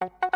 you